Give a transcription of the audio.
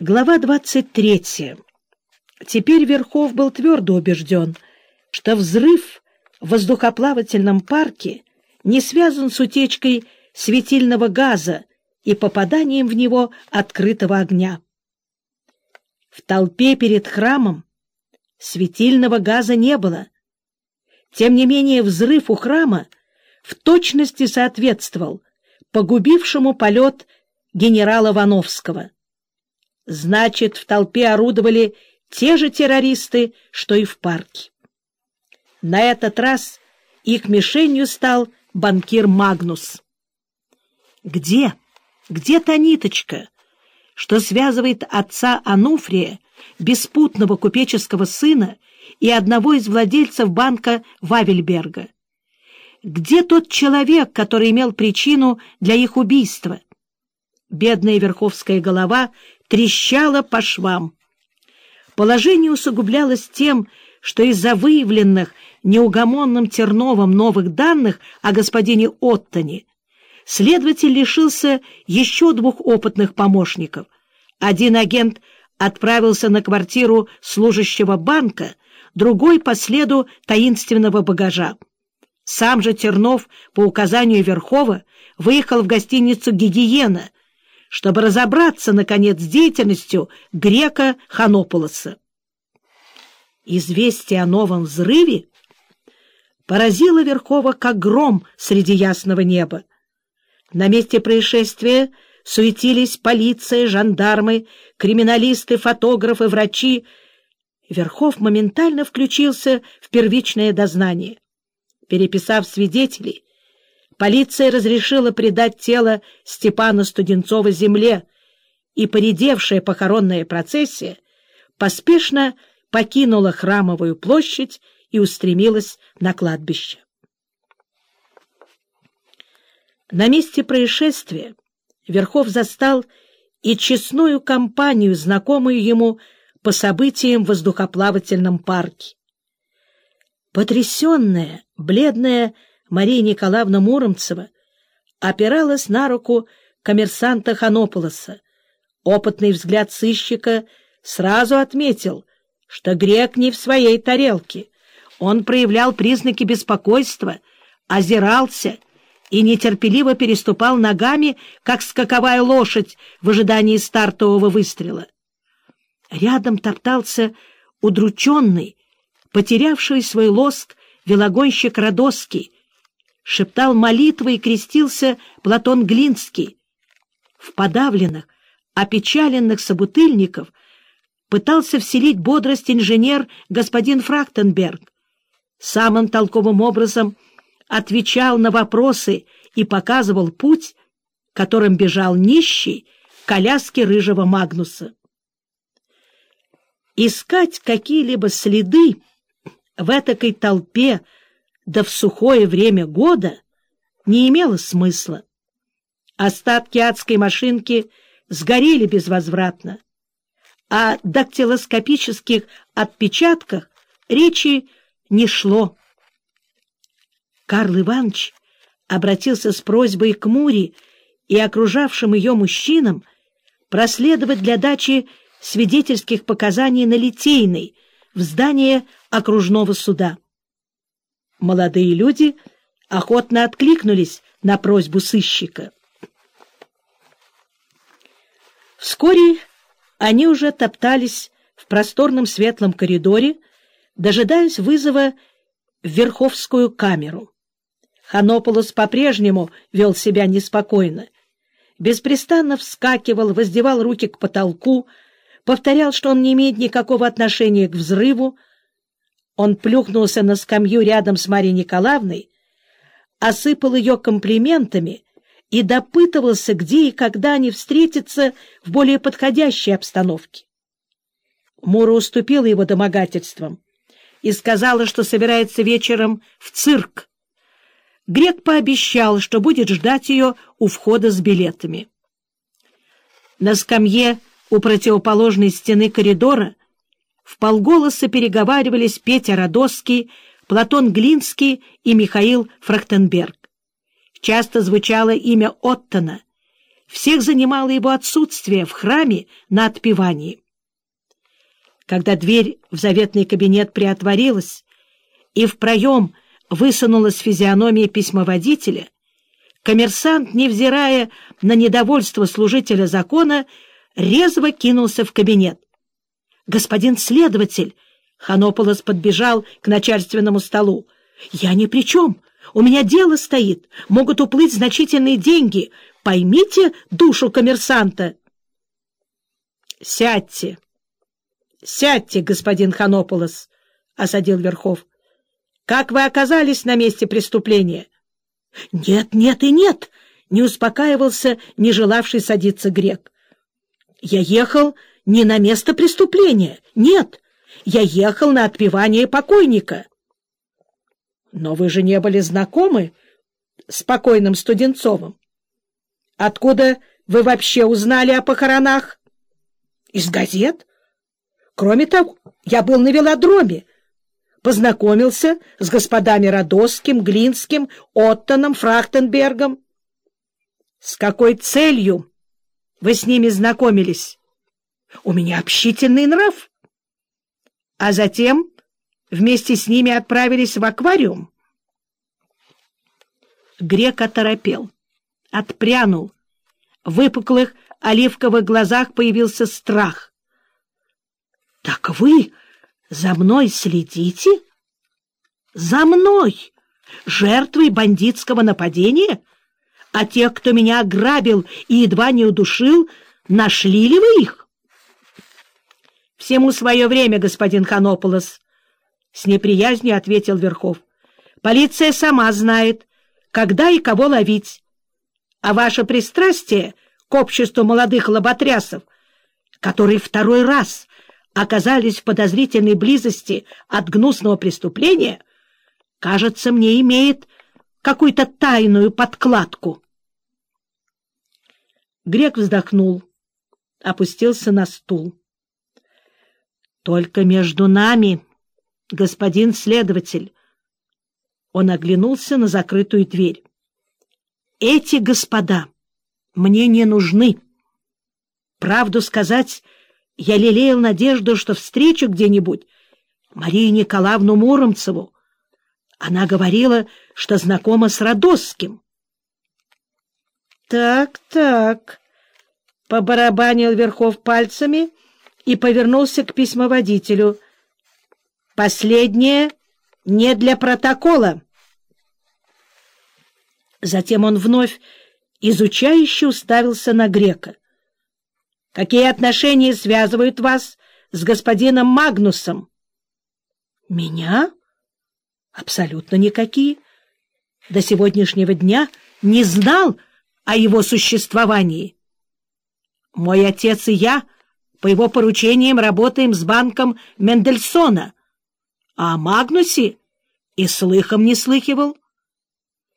Глава 23. Теперь Верхов был твердо убежден, что взрыв в воздухоплавательном парке не связан с утечкой светильного газа и попаданием в него открытого огня. В толпе перед храмом светильного газа не было. Тем не менее взрыв у храма в точности соответствовал погубившему полет генерала Вановского. Значит, в толпе орудовали те же террористы, что и в парке. На этот раз их мишенью стал банкир Магнус. Где, где та ниточка, что связывает отца Ануфрия, беспутного купеческого сына и одного из владельцев банка Вавельберга? Где тот человек, который имел причину для их убийства? Бедная верховская голова трещала по швам. Положение усугублялось тем, что из-за выявленных неугомонным Терновым новых данных о господине Оттоне следователь лишился еще двух опытных помощников. Один агент отправился на квартиру служащего банка, другой по следу таинственного багажа. Сам же Тернов по указанию Верхова выехал в гостиницу «Гигиена», чтобы разобраться, наконец, с деятельностью грека Ханополоса. Известие о новом взрыве поразило Верхова как гром среди ясного неба. На месте происшествия суетились полиция, жандармы, криминалисты, фотографы, врачи. Верхов моментально включился в первичное дознание. Переписав свидетелей, полиция разрешила предать тело Степана Студенцова земле, и поредевшая похоронная процессия поспешно покинула Храмовую площадь и устремилась на кладбище. На месте происшествия Верхов застал и честную компанию, знакомую ему по событиям в воздухоплавательном парке. Потрясенная, бледная Мария Николаевна Муромцева опиралась на руку коммерсанта Ханополоса. Опытный взгляд сыщика сразу отметил, что грек не в своей тарелке. Он проявлял признаки беспокойства, озирался и нетерпеливо переступал ногами, как скаковая лошадь в ожидании стартового выстрела. Рядом топтался удрученный, потерявший свой лоск велогонщик Родоский, шептал молитвы и крестился Платон Глинский. В подавленных, опечаленных собутыльников пытался вселить бодрость инженер господин Фрахтенберг. Самым толковым образом отвечал на вопросы и показывал путь, которым бежал нищий в коляске рыжего Магнуса. Искать какие-либо следы в этакой толпе, да в сухое время года, не имело смысла. Остатки адской машинки сгорели безвозвратно. О дактилоскопических отпечатках речи не шло. Карл Иванович обратился с просьбой к Муре и окружавшим ее мужчинам проследовать для дачи свидетельских показаний на Литейной в здание окружного суда. Молодые люди охотно откликнулись на просьбу сыщика. Вскоре они уже топтались в просторном светлом коридоре, дожидаясь вызова в Верховскую камеру. Ханополос по-прежнему вел себя неспокойно. Беспрестанно вскакивал, воздевал руки к потолку, повторял, что он не имеет никакого отношения к взрыву. Он плюхнулся на скамью рядом с Марьей Николаевной, осыпал ее комплиментами и допытывался, где и когда они встретятся в более подходящей обстановке. Мура уступила его домогательствам и сказала, что собирается вечером в цирк. Грек пообещал, что будет ждать ее у входа с билетами. На скамье у противоположной стены коридора в полголоса переговаривались Петя Радоский, Платон Глинский и Михаил Фрахтенберг. Часто звучало имя Оттона. всех занимало его отсутствие в храме на отпевании. Когда дверь в заветный кабинет приотворилась, и в проем высунулась физиономия письмоводителя, коммерсант, невзирая на недовольство служителя закона, резво кинулся в кабинет. «Господин следователь!» — Ханополос подбежал к начальственному столу. «Я ни при чем. У меня дело стоит. Могут уплыть значительные деньги. Поймите душу коммерсанта». «Сядьте! Сядьте, господин Ханополос!» — осадил Верхов. «Как вы оказались на месте преступления?» «Нет, нет и нет!» — не успокаивался не желавший садиться грек. «Я ехал не на место преступления. Нет, я ехал на отпевание покойника». «Но вы же не были знакомы с покойным Студенцовым. Откуда вы вообще узнали о похоронах?» «Из газет. Кроме того, я был на велодроме, познакомился с господами Радосским, Глинским, Оттоном, Фрахтенбергом. С какой целью вы с ними знакомились? У меня общительный нрав. А затем вместе с ними отправились в аквариум. Грек оторопел, отпрянул. В выпуклых оливковых глазах появился страх. — Так вы за мной следите? За мной, жертвой бандитского нападения? А тех, кто меня ограбил и едва не удушил, нашли ли вы их? Всему свое время, господин Ханополос, — с неприязнью ответил Верхов. Полиция сама знает, когда и кого ловить. А ваше пристрастие к обществу молодых лоботрясов, который второй раз оказались в подозрительной близости от гнусного преступления, кажется, мне имеет какую-то тайную подкладку. Грек вздохнул, опустился на стул. — Только между нами, господин следователь. Он оглянулся на закрытую дверь. — Эти господа мне не нужны. Правду сказать, я лелеял надежду, что встречу где-нибудь Марию Николаевну Муромцеву. Она говорила, что знакома с Радосским. «Так, так», — побарабанил Верхов пальцами и повернулся к письмоводителю. «Последнее не для протокола». Затем он вновь изучающе уставился на грека. Какие отношения связывают вас с господином Магнусом? — Меня? Абсолютно никакие. До сегодняшнего дня не знал о его существовании. Мой отец и я по его поручениям работаем с банком Мендельсона, а о Магнусе и слыхом не слыхивал.